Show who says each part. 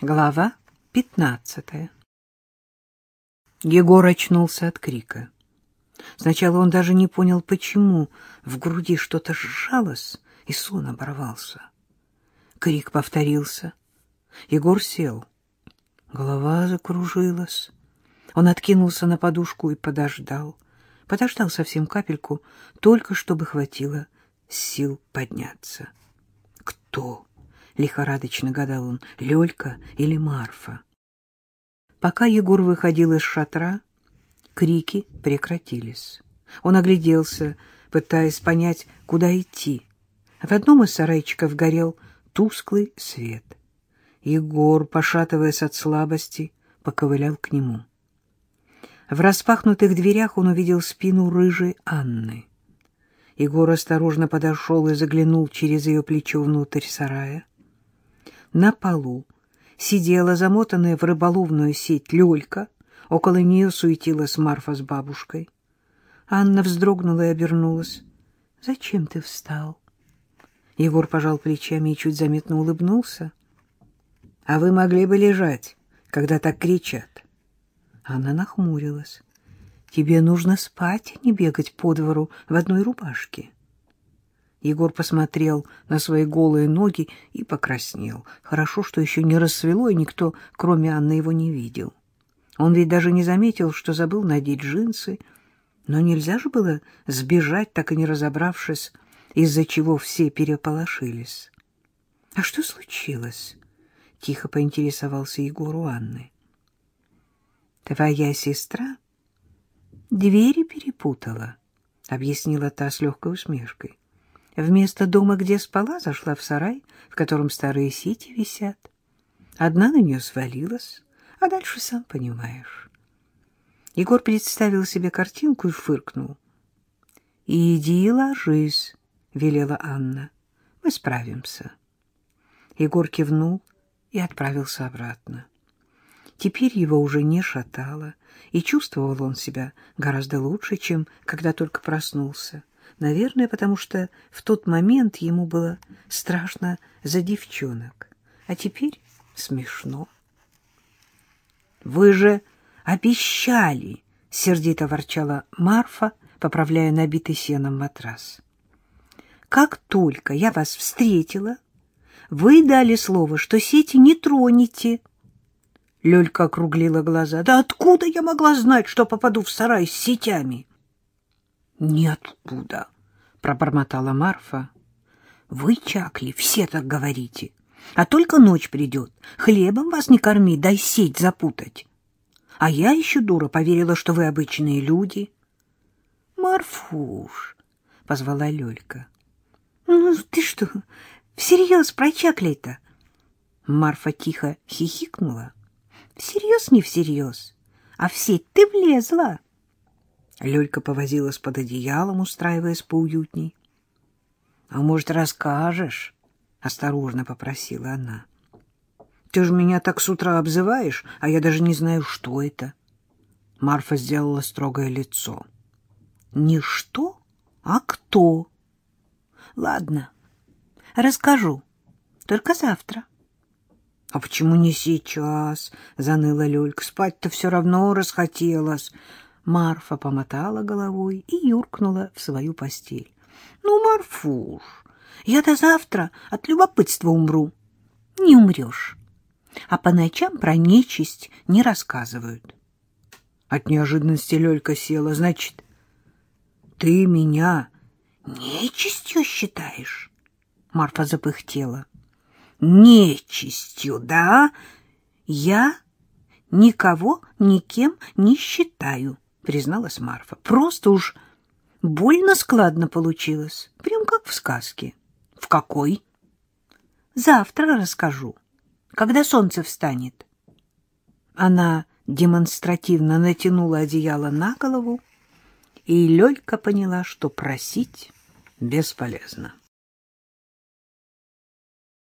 Speaker 1: Глава пятнадцатая Егор очнулся от крика. Сначала он даже не понял, почему в груди что-то сжалось, и сон оборвался. Крик повторился. Егор сел. Голова закружилась. Он откинулся на подушку и подождал. Подождал совсем капельку, только чтобы хватило сил подняться. Кто? Лихорадочно гадал он, Лёлька или Марфа. Пока Егор выходил из шатра, крики прекратились. Он огляделся, пытаясь понять, куда идти. В одном из сарайчиков горел тусклый свет. Егор, пошатываясь от слабости, поковылял к нему. В распахнутых дверях он увидел спину рыжей Анны. Егор осторожно подошел и заглянул через ее плечо внутрь сарая. На полу сидела замотанная в рыболовную сеть Лёлька, около нее суетилась Марфа с бабушкой. Анна вздрогнула и обернулась. — Зачем ты встал? Егор пожал плечами и чуть заметно улыбнулся. — А вы могли бы лежать, когда так кричат. Анна нахмурилась. — Тебе нужно спать, а не бегать по двору в одной рубашке. — Егор посмотрел на свои голые ноги и покраснел. Хорошо, что еще не рассвело, и никто, кроме Анны, его не видел. Он ведь даже не заметил, что забыл надеть джинсы. Но нельзя же было сбежать, так и не разобравшись, из-за чего все переполошились. — А что случилось? — тихо поинтересовался Егор у Анны. — Твоя сестра двери перепутала, — объяснила та с легкой усмешкой. Вместо дома, где спала, зашла в сарай, в котором старые сети висят. Одна на нее свалилась, а дальше сам понимаешь. Егор представил себе картинку и фыркнул. — Иди ложись, — велела Анна. — Мы справимся. Егор кивнул и отправился обратно. Теперь его уже не шатало, и чувствовал он себя гораздо лучше, чем когда только проснулся. Наверное, потому что в тот момент ему было страшно за девчонок, а теперь смешно. — Вы же обещали! — сердито ворчала Марфа, поправляя набитый сеном матрас. — Как только я вас встретила, вы дали слово, что сети не тронете. Лёлька округлила глаза. — Да откуда я могла знать, что попаду в сарай с сетями? — Ниоткуда, — пробормотала Марфа. — Вы, Чакли, все так говорите. А только ночь придет. Хлебом вас не корми, дай сеть запутать. А я еще, дура, поверила, что вы обычные люди. — Марфуш, — позвала Лёлька. — Ну, ты что, всерьез про Чакли-то? Марфа тихо хихикнула. — Всерьез, не всерьез, а в сеть ты влезла. — Лёлька повозилась под одеялом, устраиваясь поуютней. — А может, расскажешь? — осторожно попросила она. — Ты же меня так с утра обзываешь, а я даже не знаю, что это. Марфа сделала строгое лицо. — Не что, а кто? — Ладно, расскажу, только завтра. — А почему не сейчас? — заныла Лёлька. — Спать-то все равно расхотелось. Марфа помотала головой и юркнула в свою постель. — Ну, Марфуш, я до завтра от любопытства умру. — Не умрешь. А по ночам про нечисть не рассказывают. От неожиданности Лёлька села. — Значит, ты меня нечистью считаешь? Марфа запыхтела. — Нечистью, да? Я никого никем не считаю. — призналась Марфа. Просто уж больно складно получилось, прям как в сказке. В какой? Завтра расскажу, когда солнце встанет. Она демонстративно натянула одеяло на голову, и Лёлька поняла, что просить бесполезно.